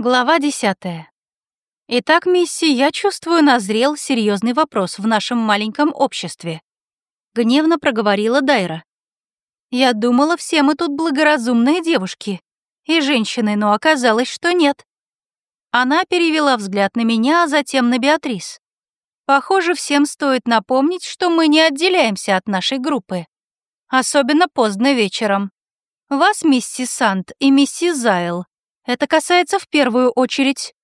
Глава десятая. Итак, мисси, я чувствую, назрел серьезный вопрос в нашем маленьком обществе. Гневно проговорила Дайра. Я думала, все мы тут благоразумные девушки и женщины, но оказалось, что нет. Она перевела взгляд на меня, а затем на Беатрис. Похоже, всем стоит напомнить, что мы не отделяемся от нашей группы. Особенно поздно вечером. Вас, миссис Сант и миссис Зайл, это касается в первую очередь.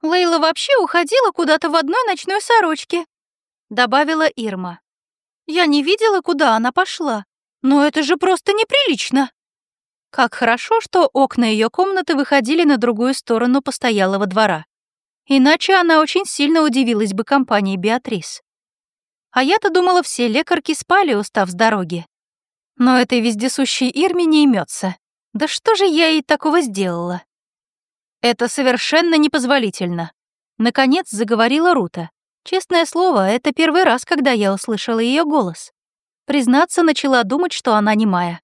Лейла вообще уходила куда-то в одной ночной сорочке, добавила Ирма. Я не видела, куда она пошла, но это же просто неприлично. Как хорошо, что окна ее комнаты выходили на другую сторону постоялого двора. Иначе она очень сильно удивилась бы компании Беатрис. А я-то думала, все лекарки спали, устав с дороги. Но этой вездесущей Ирме не имется. Да что же я ей такого сделала? Это совершенно непозволительно. Наконец заговорила Рута. Честное слово, это первый раз, когда я услышала ее голос. Признаться, начала думать, что она не моя.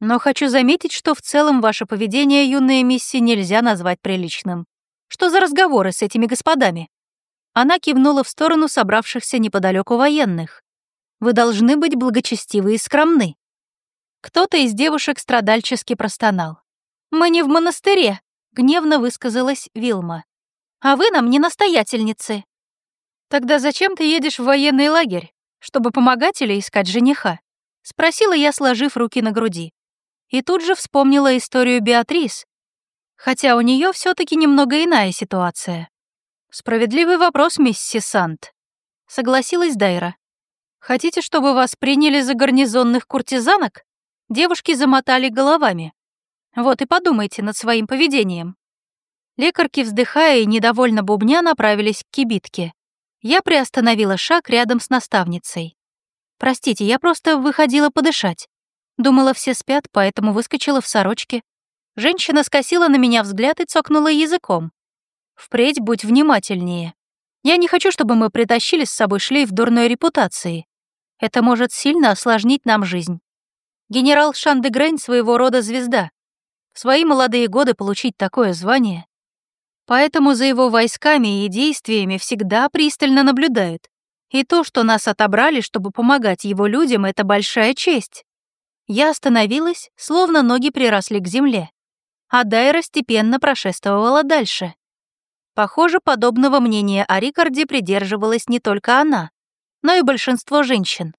Но хочу заметить, что в целом ваше поведение, юная мисси, нельзя назвать приличным. Что за разговоры с этими господами? Она кивнула в сторону собравшихся неподалеку военных. Вы должны быть благочестивы и скромны. Кто-то из девушек страдальчески простонал. «Мы не в монастыре, гневно высказалась Вилма. «А вы нам не настоятельницы». «Тогда зачем ты едешь в военный лагерь? Чтобы помогать или искать жениха?» — спросила я, сложив руки на груди. И тут же вспомнила историю Беатрис, хотя у нее все таки немного иная ситуация. «Справедливый вопрос, миссис Сант», — согласилась Дайра. «Хотите, чтобы вас приняли за гарнизонных куртизанок?» Девушки замотали головами. Вот и подумайте над своим поведением. Лекарки, вздыхая и недовольно бубня, направились к кибитке. Я приостановила шаг рядом с наставницей. Простите, я просто выходила подышать. Думала, все спят, поэтому выскочила в сорочке. Женщина скосила на меня взгляд и цокнула языком. Впредь будь внимательнее. Я не хочу, чтобы мы притащили с собой шлейф дурной репутации. Это может сильно осложнить нам жизнь. Генерал Шандегрейн своего рода звезда. Свои молодые годы получить такое звание. Поэтому за его войсками и действиями всегда пристально наблюдают. И то, что нас отобрали, чтобы помогать его людям, это большая честь. Я остановилась, словно ноги приросли к земле. А Дайра степенно прошествовала дальше. Похоже, подобного мнения о Рикарде придерживалась не только она, но и большинство женщин.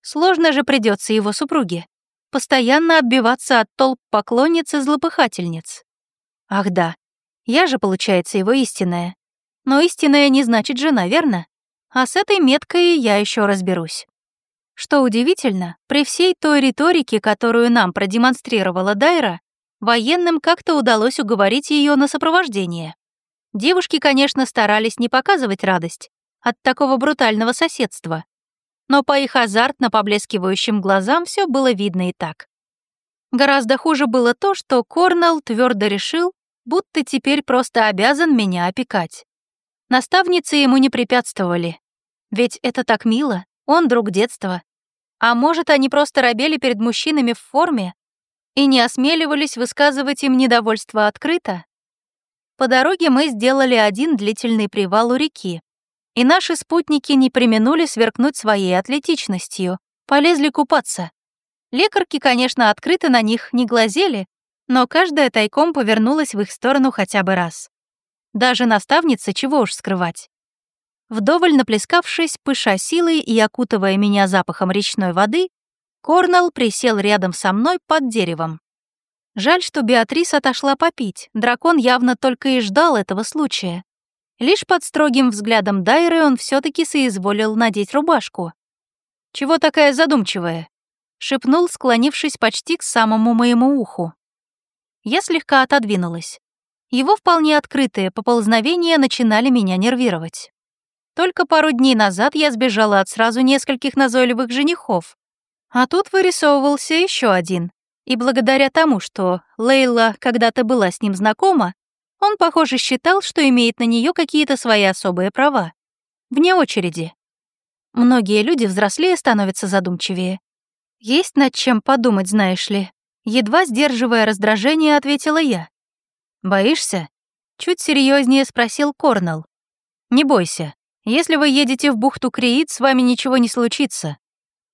Сложно же придется его супруге постоянно отбиваться от толп поклонниц и злопыхательниц. Ах да, я же, получается, его истинная. Но истинная не значит жена, верно? А с этой меткой я еще разберусь. Что удивительно, при всей той риторике, которую нам продемонстрировала Дайра, военным как-то удалось уговорить ее на сопровождение. Девушки, конечно, старались не показывать радость от такого брутального соседства, но по их азартно поблескивающим глазам все было видно и так. Гораздо хуже было то, что Корнелл твердо решил, будто теперь просто обязан меня опекать. Наставницы ему не препятствовали. Ведь это так мило, он друг детства. А может, они просто робели перед мужчинами в форме и не осмеливались высказывать им недовольство открыто? По дороге мы сделали один длительный привал у реки, и наши спутники не применули сверкнуть своей атлетичностью, полезли купаться. Лекарки, конечно, открыто на них не глазели, но каждая тайком повернулась в их сторону хотя бы раз. Даже наставница, чего уж скрывать. Вдоволь наплескавшись, пыша силой и окутывая меня запахом речной воды, Корнелл присел рядом со мной под деревом. Жаль, что Беатрис отошла попить, дракон явно только и ждал этого случая. Лишь под строгим взглядом Дайры он все таки соизволил надеть рубашку. «Чего такая задумчивая?» — шепнул, склонившись почти к самому моему уху. Я слегка отодвинулась. Его вполне открытые поползновения начинали меня нервировать. Только пару дней назад я сбежала от сразу нескольких назойливых женихов. А тут вырисовывался еще один. И благодаря тому, что Лейла когда-то была с ним знакома, он, похоже, считал, что имеет на нее какие-то свои особые права. Вне очереди. Многие люди взрослее становятся задумчивее. Есть над чем подумать, знаешь ли. Едва сдерживая раздражение, ответила я. «Боишься?» Чуть серьезнее спросил Корнелл. «Не бойся, если вы едете в бухту Криит, с вами ничего не случится.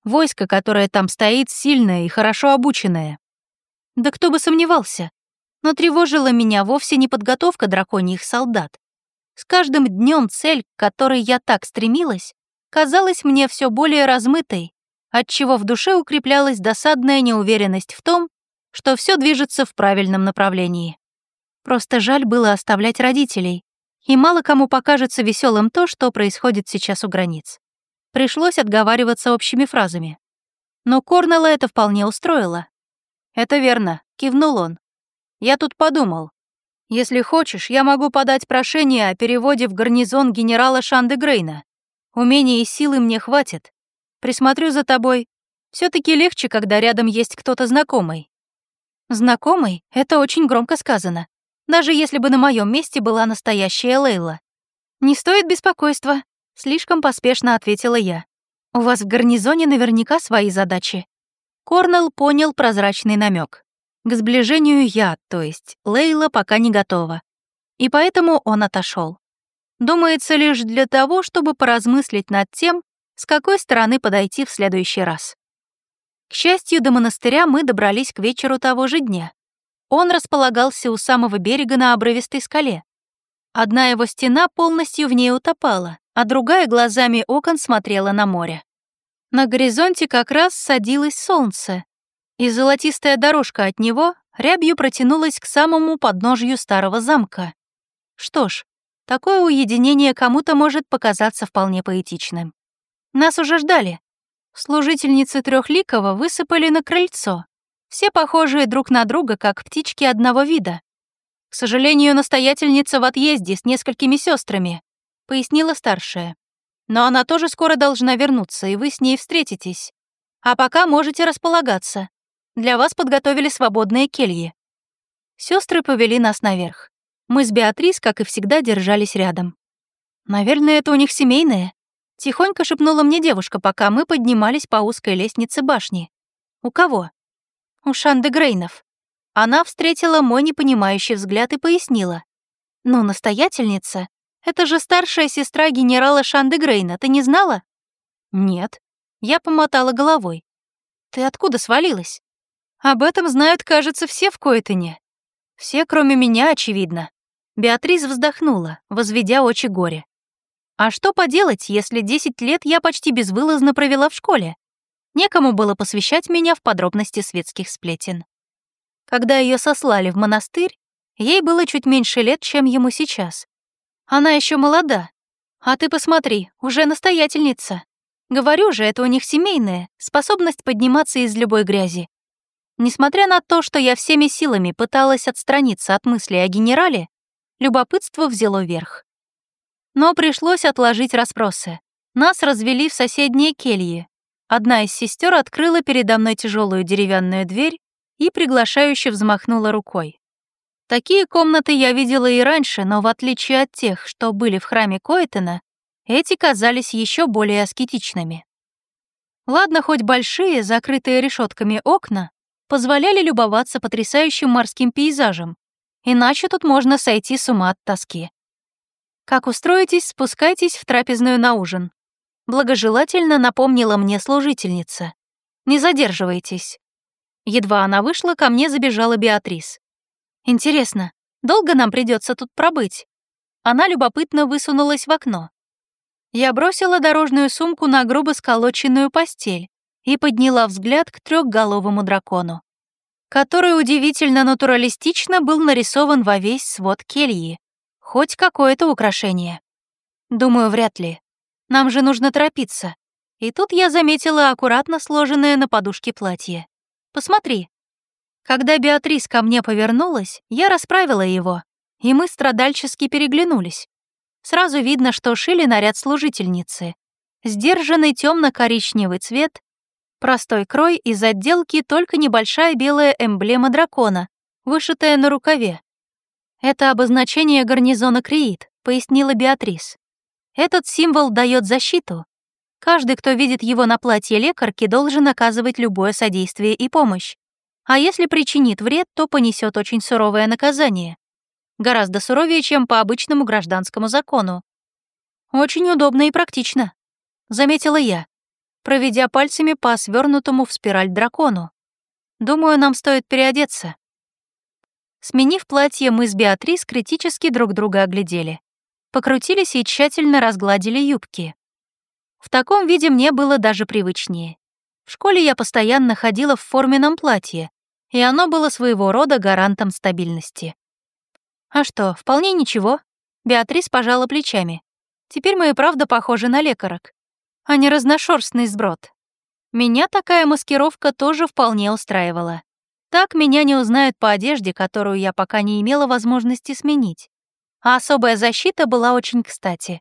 Войско, которое там стоит, сильное и хорошо обученное». Да кто бы сомневался. Но тревожила меня вовсе не подготовка драконьих солдат. С каждым днем цель, к которой я так стремилась, казалась мне все более размытой, отчего в душе укреплялась досадная неуверенность в том, что все движется в правильном направлении. Просто жаль было оставлять родителей, и мало кому покажется веселым то, что происходит сейчас у границ. Пришлось отговариваться общими фразами. Но Корнелла это вполне устроило. «Это верно», — кивнул он. «Я тут подумал. Если хочешь, я могу подать прошение о переводе в гарнизон генерала Шанды Грейна. Умения и силы мне хватит. Присмотрю за тобой. все таки легче, когда рядом есть кто-то знакомый». «Знакомый? Это очень громко сказано даже если бы на моем месте была настоящая Лейла. «Не стоит беспокойства», — слишком поспешно ответила я. «У вас в гарнизоне наверняка свои задачи». Корнелл понял прозрачный намек. К сближению я, то есть Лейла, пока не готова. И поэтому он отошел. Думается, лишь для того, чтобы поразмыслить над тем, с какой стороны подойти в следующий раз. К счастью, до монастыря мы добрались к вечеру того же дня. Он располагался у самого берега на обрывистой скале. Одна его стена полностью в ней утопала, а другая глазами окон смотрела на море. На горизонте как раз садилось солнце, и золотистая дорожка от него рябью протянулась к самому подножью старого замка. Что ж, такое уединение кому-то может показаться вполне поэтичным. Нас уже ждали. Служительницы Трехликова высыпали на крыльцо, все похожие друг на друга, как птички одного вида. К сожалению, настоятельница в отъезде с несколькими сестрами, пояснила старшая. Но она тоже скоро должна вернуться, и вы с ней встретитесь. А пока можете располагаться. Для вас подготовили свободные кельи. Сестры повели нас наверх. Мы с Беатрис, как и всегда, держались рядом. Наверное, это у них семейное. Тихонько шепнула мне девушка, пока мы поднимались по узкой лестнице башни. У кого? у Шанды Грейнов. Она встретила мой непонимающий взгляд и пояснила. «Ну, настоятельница, это же старшая сестра генерала Шанды Грейна, ты не знала?» «Нет». Я помотала головой. «Ты откуда свалилась?» «Об этом знают, кажется, все в Коэтоне. Все, кроме меня, очевидно». Беатрис вздохнула, возведя очи горе. «А что поделать, если 10 лет я почти безвылазно провела в школе? Некому было посвящать меня в подробности светских сплетен. Когда ее сослали в монастырь, ей было чуть меньше лет, чем ему сейчас. Она еще молода. А ты посмотри, уже настоятельница. Говорю же, это у них семейное, способность подниматься из любой грязи. Несмотря на то, что я всеми силами пыталась отстраниться от мысли о генерале, любопытство взяло верх. Но пришлось отложить расспросы. Нас развели в соседние кельи, Одна из сестер открыла передо мной тяжелую деревянную дверь и приглашающе взмахнула рукой. Такие комнаты я видела и раньше, но в отличие от тех, что были в храме Коэтена, эти казались еще более аскетичными. Ладно, хоть большие, закрытые решетками окна, позволяли любоваться потрясающим морским пейзажем, иначе тут можно сойти с ума от тоски. Как устроитесь, спускайтесь в трапезную на ужин благожелательно напомнила мне служительница. «Не задерживайтесь». Едва она вышла, ко мне забежала Беатрис. «Интересно, долго нам придется тут пробыть?» Она любопытно высунулась в окно. Я бросила дорожную сумку на грубо сколоченную постель и подняла взгляд к трехголовому дракону, который удивительно натуралистично был нарисован во весь свод кельи. Хоть какое-то украшение. Думаю, вряд ли. Нам же нужно торопиться. И тут я заметила аккуратно сложенное на подушке платье. Посмотри. Когда Беатрис ко мне повернулась, я расправила его, и мы страдальчески переглянулись. Сразу видно, что шили наряд служительницы. Сдержанный темно-коричневый цвет, простой крой из отделки только небольшая белая эмблема дракона, вышитая на рукаве. «Это обозначение гарнизона Криит», — пояснила Беатрис. Этот символ дает защиту. Каждый, кто видит его на платье лекарки, должен оказывать любое содействие и помощь. А если причинит вред, то понесет очень суровое наказание. Гораздо суровее, чем по обычному гражданскому закону. Очень удобно и практично, заметила я, проведя пальцами по свернутому в спираль дракону. Думаю, нам стоит переодеться. Сменив платье, мы с Беатрис критически друг друга оглядели. Покрутились и тщательно разгладили юбки. В таком виде мне было даже привычнее. В школе я постоянно ходила в форменном платье, и оно было своего рода гарантом стабильности. А что, вполне ничего. Беатрис пожала плечами. Теперь мы и правда похожи на лекарок, а не разношерстный сброд. Меня такая маскировка тоже вполне устраивала. Так меня не узнают по одежде, которую я пока не имела возможности сменить. А особая защита была очень кстати.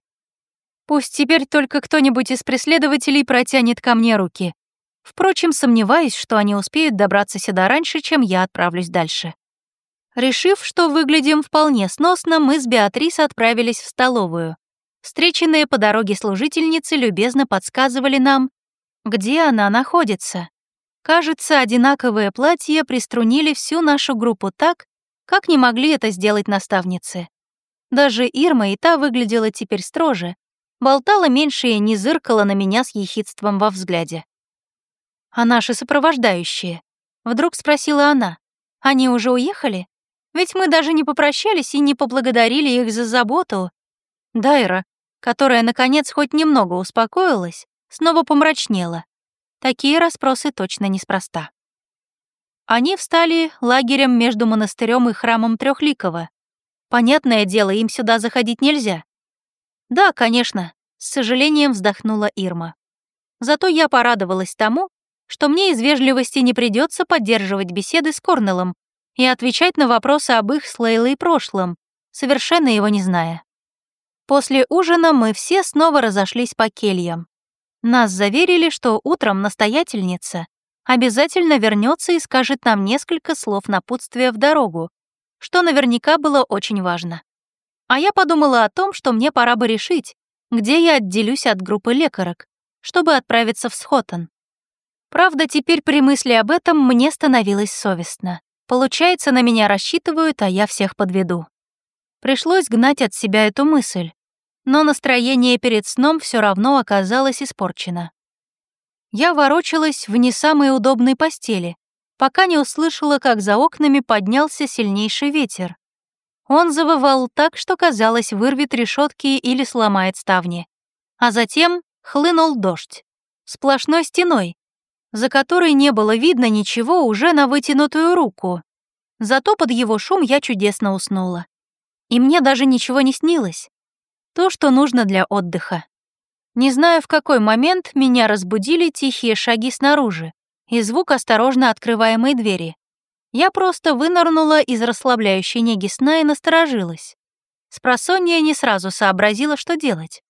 Пусть теперь только кто-нибудь из преследователей протянет ко мне руки. Впрочем, сомневаюсь, что они успеют добраться сюда раньше, чем я отправлюсь дальше. Решив, что выглядим вполне сносно, мы с Беатрис отправились в столовую. Встреченные по дороге служительницы любезно подсказывали нам, где она находится. Кажется, одинаковые платья приструнили всю нашу группу так, как не могли это сделать наставницы. Даже Ирма и та выглядела теперь строже, болтала меньше и не зыркала на меня с ехидством во взгляде. «А наши сопровождающие?» — вдруг спросила она. «Они уже уехали? Ведь мы даже не попрощались и не поблагодарили их за заботу». Дайра, которая, наконец, хоть немного успокоилась, снова помрачнела. Такие расспросы точно неспроста. Они встали лагерем между монастырем и храмом Трехликова. Понятное дело, им сюда заходить нельзя. Да, конечно, с сожалением вздохнула Ирма. Зато я порадовалась тому, что мне из вежливости не придется поддерживать беседы с Корнеллом и отвечать на вопросы об их с Лейлой прошлом, совершенно его не зная. После ужина мы все снова разошлись по кельям. Нас заверили, что утром настоятельница обязательно вернется и скажет нам несколько слов напутствия в дорогу, что наверняка было очень важно. А я подумала о том, что мне пора бы решить, где я отделюсь от группы лекарок, чтобы отправиться в Схотон. Правда, теперь при мысли об этом мне становилось совестно. Получается, на меня рассчитывают, а я всех подведу. Пришлось гнать от себя эту мысль, но настроение перед сном все равно оказалось испорчено. Я ворочалась в не самой удобной постели, пока не услышала, как за окнами поднялся сильнейший ветер. Он завывал так, что, казалось, вырвет решетки или сломает ставни. А затем хлынул дождь. Сплошной стеной, за которой не было видно ничего уже на вытянутую руку. Зато под его шум я чудесно уснула. И мне даже ничего не снилось. То, что нужно для отдыха. Не знаю, в какой момент меня разбудили тихие шаги снаружи и звук осторожно открываемой двери. Я просто вынырнула из расслабляющей неги сна и насторожилась. Спросонья не сразу сообразила, что делать.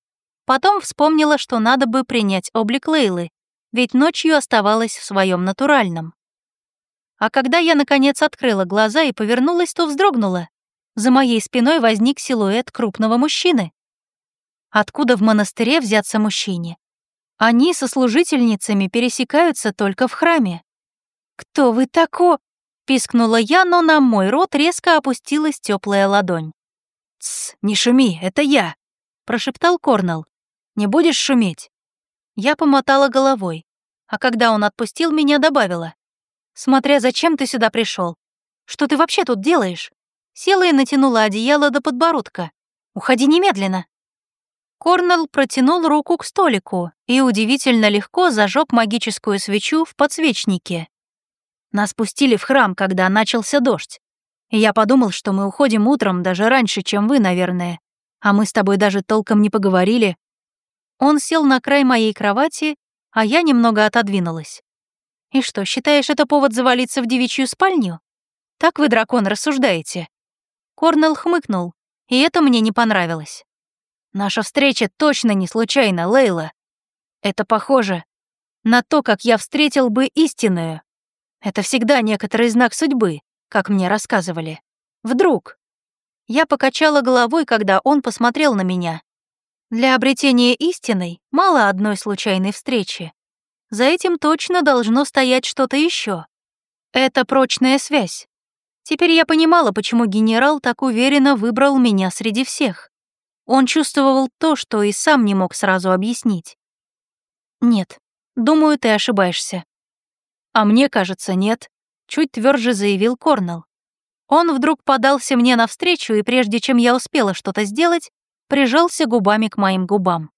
Потом вспомнила, что надо бы принять облик Лейлы, ведь ночью оставалась в своем натуральном. А когда я, наконец, открыла глаза и повернулась, то вздрогнула. За моей спиной возник силуэт крупного мужчины. Откуда в монастыре взяться мужчине? Они со служительницами пересекаются только в храме. «Кто вы тако?» Пискнула я, но на мой рот резко опустилась теплая ладонь. «Тсс, не шуми, это я», — прошептал Корнелл. «Не будешь шуметь?» Я помотала головой, а когда он отпустил меня, добавила. «Смотря зачем ты сюда пришел. Что ты вообще тут делаешь?» Села и натянула одеяло до подбородка. «Уходи немедленно!» Корнелл протянул руку к столику и удивительно легко зажег магическую свечу в подсвечнике. Нас пустили в храм, когда начался дождь. Я подумал, что мы уходим утром даже раньше, чем вы, наверное. А мы с тобой даже толком не поговорили. Он сел на край моей кровати, а я немного отодвинулась. И что, считаешь это повод завалиться в девичью спальню? Так вы, дракон, рассуждаете. Корнелл хмыкнул, и это мне не понравилось. Наша встреча точно не случайна, Лейла. Это похоже на то, как я встретил бы истинную. Это всегда некоторый знак судьбы, как мне рассказывали. Вдруг. Я покачала головой, когда он посмотрел на меня. Для обретения истины мало одной случайной встречи. За этим точно должно стоять что-то еще. Это прочная связь. Теперь я понимала, почему генерал так уверенно выбрал меня среди всех. Он чувствовал то, что и сам не мог сразу объяснить. «Нет, думаю, ты ошибаешься». «А мне кажется, нет», — чуть тверже заявил Корнелл. Он вдруг подался мне навстречу, и прежде чем я успела что-то сделать, прижался губами к моим губам.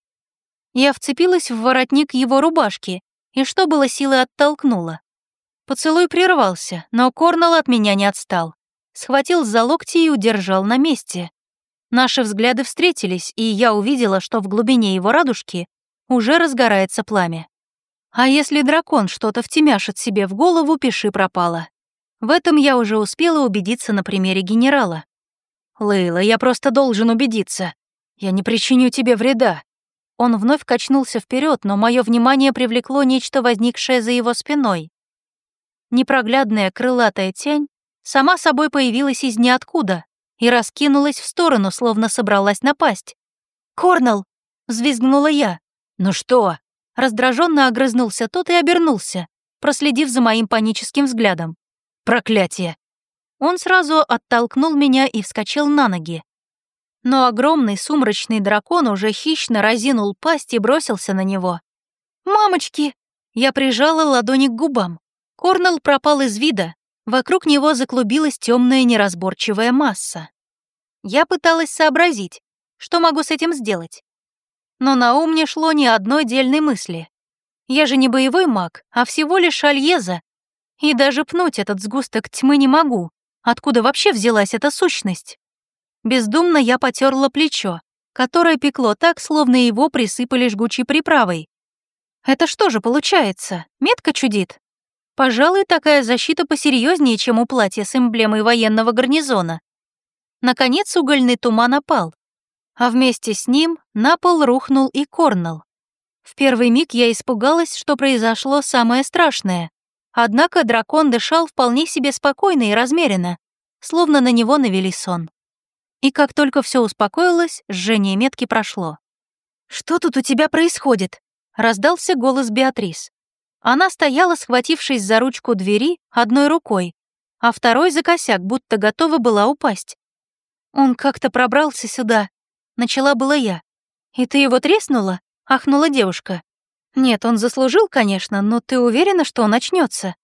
Я вцепилась в воротник его рубашки и, что было силы, оттолкнула. Поцелуй прервался, но Корнелл от меня не отстал. Схватил за локти и удержал на месте. Наши взгляды встретились, и я увидела, что в глубине его радужки уже разгорается пламя. А если дракон что-то втемяшит себе в голову, пиши пропало. В этом я уже успела убедиться на примере генерала. «Лейла, я просто должен убедиться. Я не причиню тебе вреда». Он вновь качнулся вперед, но мое внимание привлекло нечто, возникшее за его спиной. Непроглядная крылатая тень сама собой появилась из ниоткуда и раскинулась в сторону, словно собралась напасть. «Корнелл!» — взвизгнула я. «Ну что?» — раздраженно огрызнулся тот и обернулся, проследив за моим паническим взглядом. Проклятие! Он сразу оттолкнул меня и вскочил на ноги. Но огромный сумрачный дракон уже хищно разинул пасть и бросился на него. «Мамочки!» Я прижала ладони к губам. Корнелл пропал из вида. Вокруг него заклубилась темная неразборчивая масса. Я пыталась сообразить, что могу с этим сделать. Но на ум не шло ни одной дельной мысли. Я же не боевой маг, а всего лишь альеза, и даже пнуть этот сгусток тьмы не могу. Откуда вообще взялась эта сущность? Бездумно я потерла плечо, которое пекло так, словно его присыпали жгучей приправой. Это что же получается? Метка чудит? Пожалуй, такая защита посерьезнее, чем у платья с эмблемой военного гарнизона. Наконец угольный туман опал, а вместе с ним на пол рухнул и Корнелл. В первый миг я испугалась, что произошло самое страшное. Однако дракон дышал вполне себе спокойно и размеренно, словно на него навели сон. И как только все успокоилось, жжение метки прошло. «Что тут у тебя происходит?» — раздался голос Беатрис. Она стояла, схватившись за ручку двери одной рукой, а второй за косяк, будто готова была упасть. «Он как-то пробрался сюда», — начала была я. «И ты его треснула?» — ахнула девушка. Нет, он заслужил, конечно, но ты уверена, что он очнется?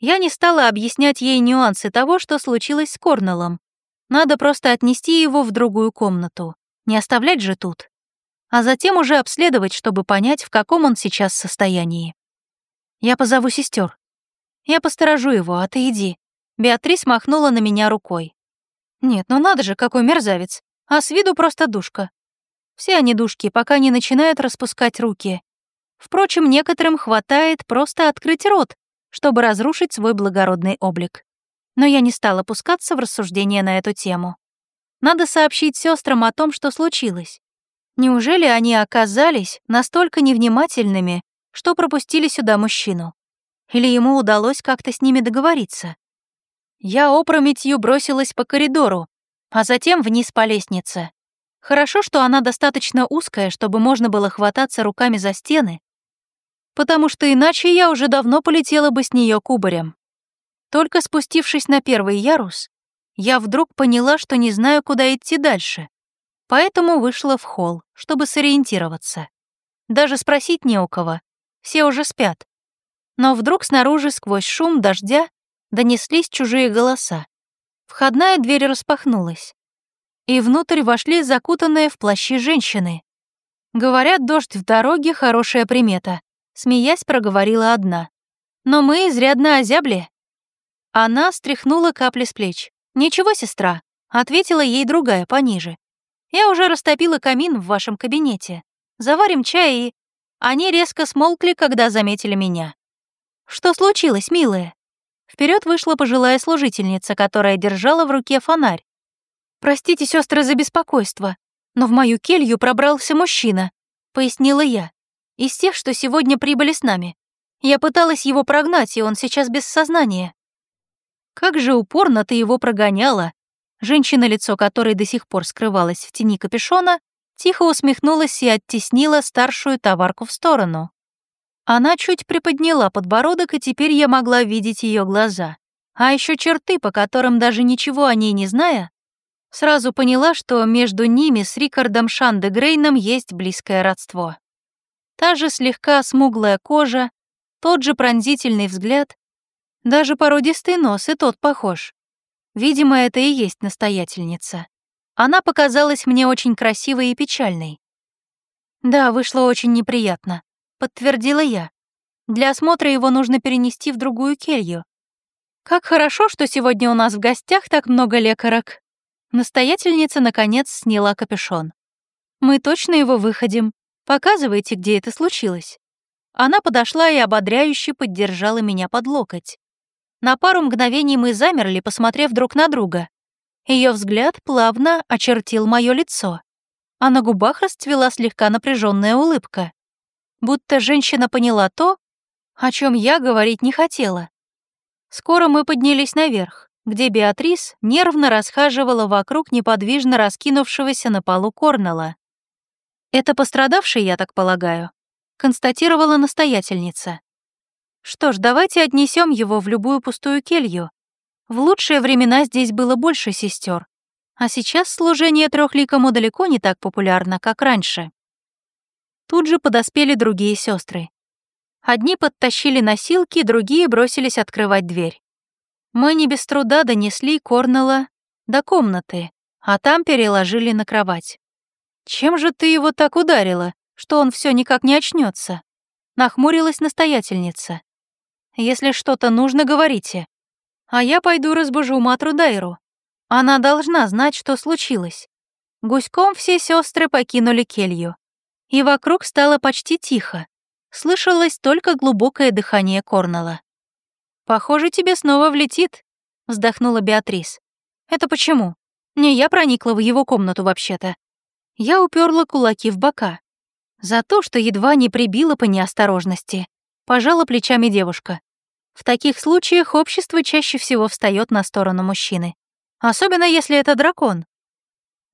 Я не стала объяснять ей нюансы того, что случилось с Корнеллом. Надо просто отнести его в другую комнату. Не оставлять же тут. А затем уже обследовать, чтобы понять, в каком он сейчас состоянии. Я позову сестер. Я посторожу его, а ты иди. Беатрис махнула на меня рукой. Нет, ну надо же, какой мерзавец. А с виду просто душка. Все они душки, пока не начинают распускать руки. Впрочем, некоторым хватает просто открыть рот, чтобы разрушить свой благородный облик. Но я не стала пускаться в рассуждения на эту тему. Надо сообщить сестрам о том, что случилось. Неужели они оказались настолько невнимательными, что пропустили сюда мужчину? Или ему удалось как-то с ними договориться? Я опрометью бросилась по коридору, а затем вниз по лестнице. Хорошо, что она достаточно узкая, чтобы можно было хвататься руками за стены потому что иначе я уже давно полетела бы с нее кубарем. Только спустившись на первый ярус, я вдруг поняла, что не знаю, куда идти дальше, поэтому вышла в холл, чтобы сориентироваться. Даже спросить не у кого, все уже спят. Но вдруг снаружи сквозь шум дождя донеслись чужие голоса. Входная дверь распахнулась, и внутрь вошли закутанные в плащи женщины. Говорят, дождь в дороге — хорошая примета смеясь, проговорила одна. «Но мы изрядно озябли». Она стряхнула капли с плеч. «Ничего, сестра», — ответила ей другая пониже. «Я уже растопила камин в вашем кабинете. Заварим чай и...» Они резко смолкли, когда заметили меня. «Что случилось, милая?» Вперед вышла пожилая служительница, которая держала в руке фонарь. «Простите, сестры, за беспокойство, но в мою келью пробрался мужчина», — пояснила я из тех, что сегодня прибыли с нами. Я пыталась его прогнать, и он сейчас без сознания. Как же упорно ты его прогоняла. Женщина, лицо которой до сих пор скрывалась в тени капюшона, тихо усмехнулась и оттеснила старшую товарку в сторону. Она чуть приподняла подбородок, и теперь я могла видеть ее глаза. а еще черты, по которым даже ничего о ней не зная, сразу поняла, что между ними с Рикардом Шандегрейном есть близкое родство. Та же слегка смуглая кожа, тот же пронзительный взгляд, даже породистый нос и тот похож. Видимо, это и есть настоятельница. Она показалась мне очень красивой и печальной. Да, вышло очень неприятно, подтвердила я. Для осмотра его нужно перенести в другую келью. Как хорошо, что сегодня у нас в гостях так много лекарок. Настоятельница, наконец, сняла капюшон. Мы точно его выходим. Показывайте, где это случилось. Она подошла и ободряюще поддержала меня под локоть. На пару мгновений мы замерли, посмотрев друг на друга. Ее взгляд плавно очертил мое лицо, а на губах расцвела слегка напряженная улыбка. Будто женщина поняла то, о чем я говорить не хотела. Скоро мы поднялись наверх, где Беатрис нервно расхаживала вокруг неподвижно раскинувшегося на полу Корнела. «Это пострадавший, я так полагаю», — констатировала настоятельница. Что ж, давайте отнесем его в любую пустую келью. В лучшие времена здесь было больше сестер, а сейчас служение трехликому далеко не так популярно, как раньше. Тут же подоспели другие сестры. Одни подтащили носилки, другие бросились открывать дверь. Мы не без труда донесли Корнела до комнаты, а там переложили на кровать. «Чем же ты его так ударила, что он все никак не очнется? Нахмурилась настоятельница. Если что-то нужно, говорите. А я пойду разбужу Матру Дайру. Она должна знать, что случилось. Гуськом все сестры покинули келью. И вокруг стало почти тихо. Слышалось только глубокое дыхание Корнела. «Похоже, тебе снова влетит», — вздохнула Беатрис. «Это почему? Не я проникла в его комнату вообще-то». Я уперла кулаки в бока. За то, что едва не прибила по неосторожности. Пожала плечами девушка. В таких случаях общество чаще всего встает на сторону мужчины. Особенно если это дракон.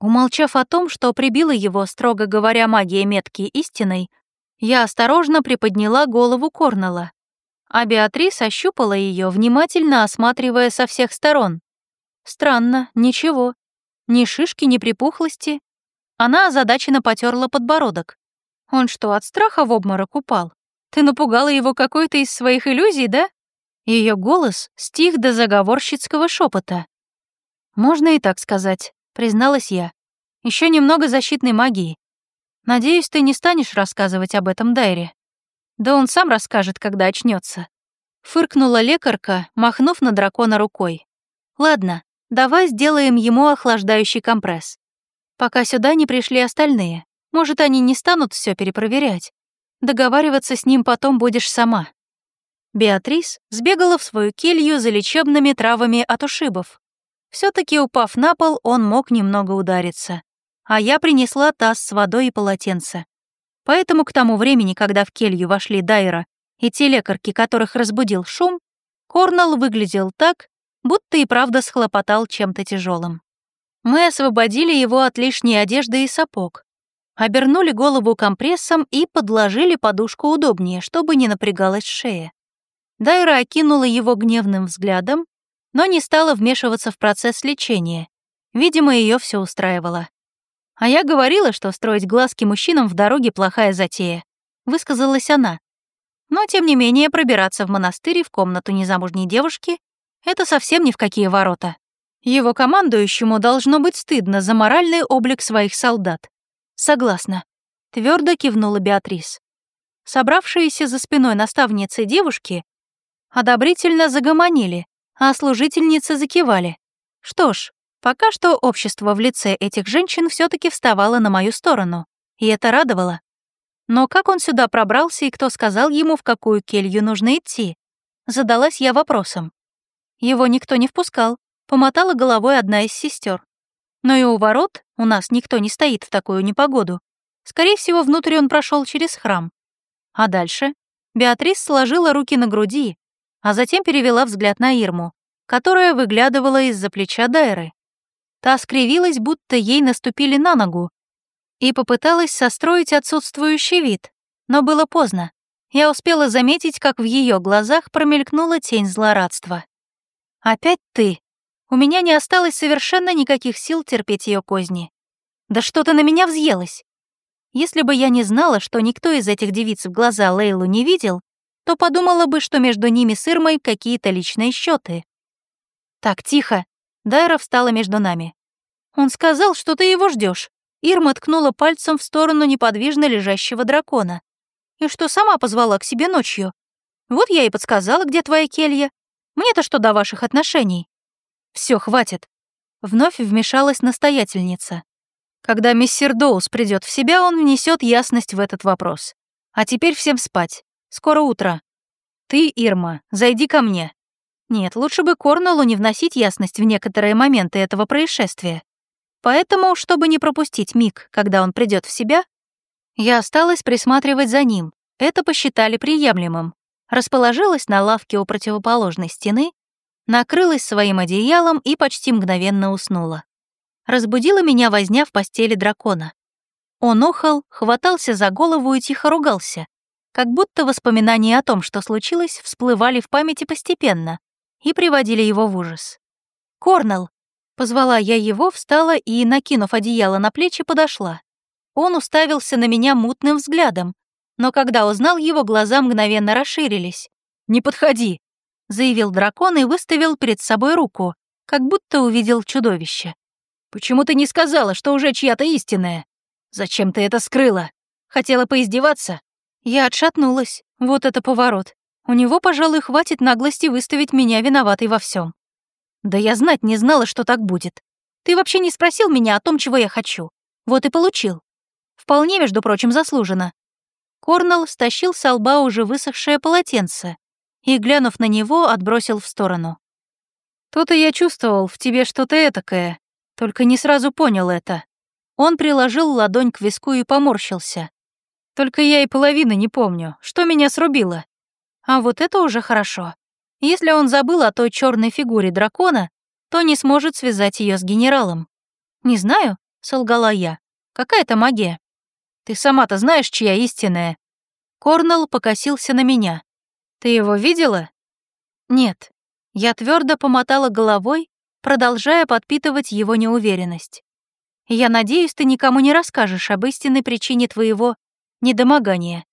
Умолчав о том, что прибило его, строго говоря, магия метки истиной, я осторожно приподняла голову Корнела, а Беатрис ощупала ее, внимательно осматривая со всех сторон. Странно, ничего. Ни шишки, ни припухлости. Она озадаченно потерла подбородок. Он что, от страха в обморок упал? Ты напугала его какой-то из своих иллюзий, да? Ее голос стих до заговорщицкого шепота. «Можно и так сказать», — призналась я. Еще немного защитной магии. Надеюсь, ты не станешь рассказывать об этом Дайре. Да он сам расскажет, когда очнется. Фыркнула лекарка, махнув на дракона рукой. Ладно, давай сделаем ему охлаждающий компресс. Пока сюда не пришли остальные. Может, они не станут все перепроверять. Договариваться с ним потом будешь сама. Беатрис сбегала в свою келью за лечебными травами от ушибов. все таки упав на пол, он мог немного удариться. А я принесла таз с водой и полотенце. Поэтому к тому времени, когда в келью вошли Дайра и те лекарки, которых разбудил шум, Корнелл выглядел так, будто и правда схлопотал чем-то тяжелым. Мы освободили его от лишней одежды и сапог, обернули голову компрессом и подложили подушку удобнее, чтобы не напрягалась шея. Дайра окинула его гневным взглядом, но не стала вмешиваться в процесс лечения. Видимо, ее все устраивало. А я говорила, что строить глазки мужчинам в дороге плохая затея. Высказалась она. Но, тем не менее, пробираться в монастырь в комнату незамужней девушки — это совсем ни в какие ворота. Его командующему должно быть стыдно за моральный облик своих солдат. Согласна. Твердо кивнула Беатрис. Собравшиеся за спиной наставницы девушки одобрительно загомонили, а служительницы закивали. Что ж, пока что общество в лице этих женщин все таки вставало на мою сторону, и это радовало. Но как он сюда пробрался и кто сказал ему, в какую келью нужно идти? Задалась я вопросом. Его никто не впускал, помотала головой одна из сестер. Но и у ворот у нас никто не стоит в такую непогоду. Скорее всего, внутрь он прошел через храм. А дальше Беатрис сложила руки на груди а затем перевела взгляд на Ирму, которая выглядывала из-за плеча Дайры. Та скривилась, будто ей наступили на ногу, и попыталась состроить отсутствующий вид, но было поздно. Я успела заметить, как в ее глазах промелькнула тень злорадства. Опять ты. У меня не осталось совершенно никаких сил терпеть ее козни. Да что ты на меня взъелась? Если бы я не знала, что никто из этих девиц в глаза Лейлу не видел, то подумала бы, что между ними с Ирмой какие-то личные счеты. Так, тихо. Дайра встала между нами. Он сказал, что ты его ждешь. Ирма ткнула пальцем в сторону неподвижно лежащего дракона. И что сама позвала к себе ночью. Вот я и подсказала, где твоя келья. Мне-то что до ваших отношений? Все, хватит. Вновь вмешалась настоятельница. Когда миссир Доус придет в себя, он внесет ясность в этот вопрос. А теперь всем спать. Скоро утро. Ты, Ирма, зайди ко мне. Нет, лучше бы Корнеллу не вносить ясность в некоторые моменты этого происшествия. Поэтому, чтобы не пропустить миг, когда он придет в себя, я осталась присматривать за ним. Это посчитали приемлемым. Расположилась на лавке у противоположной стены, накрылась своим одеялом и почти мгновенно уснула. Разбудила меня возня в постели дракона. Он охал, хватался за голову и тихо ругался, как будто воспоминания о том, что случилось, всплывали в памяти постепенно и приводили его в ужас. «Корнелл!» — позвала я его, встала и, накинув одеяло на плечи, подошла. Он уставился на меня мутным взглядом, но когда узнал его, глаза мгновенно расширились. «Не подходи!» — заявил дракон и выставил перед собой руку, как будто увидел чудовище. «Почему ты не сказала, что уже чья-то истинная? Зачем ты это скрыла? Хотела поиздеваться?» Я отшатнулась. Вот это поворот. У него, пожалуй, хватит наглости выставить меня виноватой во всем. Да я знать не знала, что так будет. Ты вообще не спросил меня о том, чего я хочу. Вот и получил. Вполне, между прочим, заслуженно. Корнелл стащил с лба уже высохшее полотенце и, глянув на него, отбросил в сторону. «То-то я чувствовал в тебе что-то этакое, только не сразу понял это». Он приложил ладонь к виску и поморщился. Только я и половины не помню, что меня срубило. А вот это уже хорошо. Если он забыл о той черной фигуре дракона, то не сможет связать ее с генералом. Не знаю, солгала я. Какая-то магия. Ты сама-то знаешь, чья истинная. Корнелл покосился на меня. Ты его видела? Нет. Я твердо помотала головой, продолжая подпитывать его неуверенность. Я надеюсь, ты никому не расскажешь об истинной причине твоего недомогание.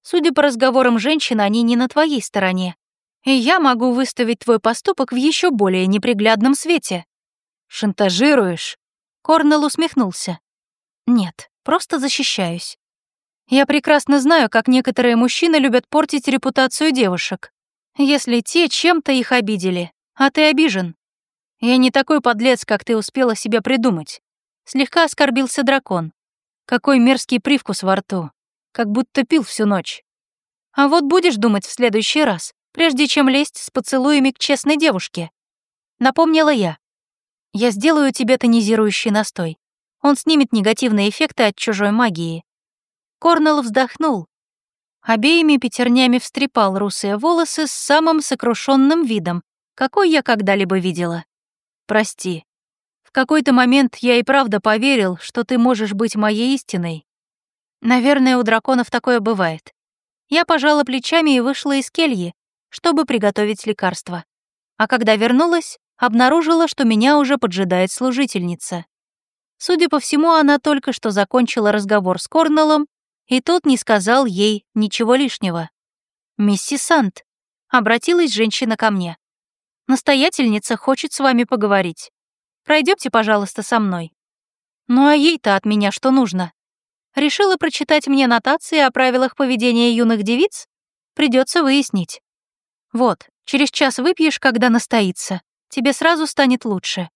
Судя по разговорам женщин, они не на твоей стороне. И я могу выставить твой поступок в еще более неприглядном свете. Шантажируешь? Корнелл усмехнулся. Нет, просто защищаюсь. Я прекрасно знаю, как некоторые мужчины любят портить репутацию девушек, если те чем-то их обидели, а ты обижен. Я не такой подлец, как ты успела себе придумать. Слегка оскорбился дракон. Какой мерзкий привкус во рту как будто пил всю ночь. А вот будешь думать в следующий раз, прежде чем лезть с поцелуями к честной девушке. Напомнила я. Я сделаю тебе тонизирующий настой. Он снимет негативные эффекты от чужой магии. Корнелл вздохнул. Обеими пятернями встрепал русые волосы с самым сокрушенным видом, какой я когда-либо видела. Прости. В какой-то момент я и правда поверил, что ты можешь быть моей истиной, Наверное, у драконов такое бывает. Я пожала плечами и вышла из кельи, чтобы приготовить лекарство. А когда вернулась, обнаружила, что меня уже поджидает служительница. Судя по всему, она только что закончила разговор с Корнеллом, и тот не сказал ей ничего лишнего. «Миссис Сант», — обратилась женщина ко мне. «Настоятельница хочет с вами поговорить. Пройдемте, пожалуйста, со мной». «Ну а ей-то от меня что нужно?» Решила прочитать мне нотации о правилах поведения юных девиц? Придется выяснить. Вот, через час выпьешь, когда настоится. Тебе сразу станет лучше.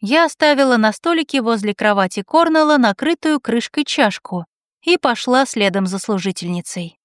Я оставила на столике возле кровати Корнелла накрытую крышкой чашку и пошла следом за служительницей.